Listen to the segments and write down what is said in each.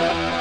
People in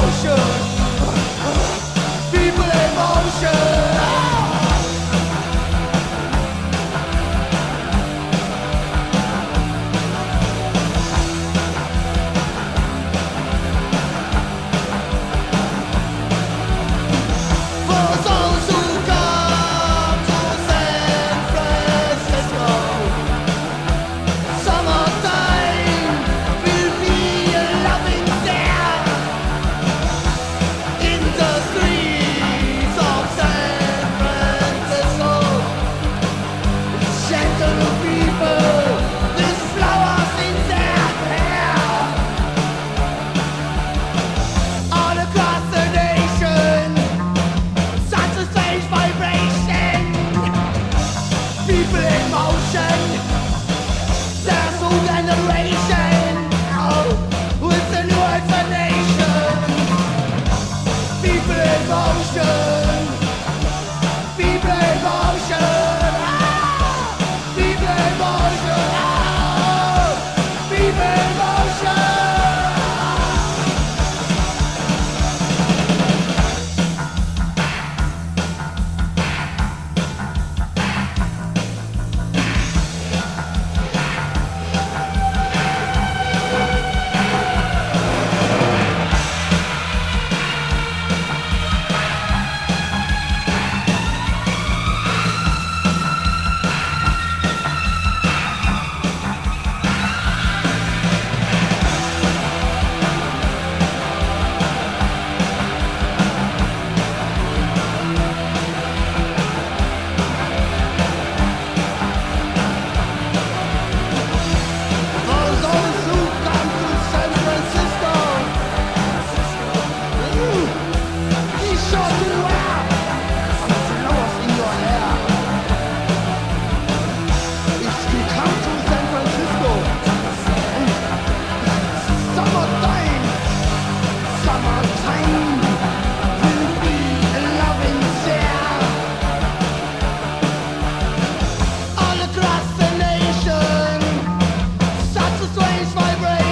motion always vibrate.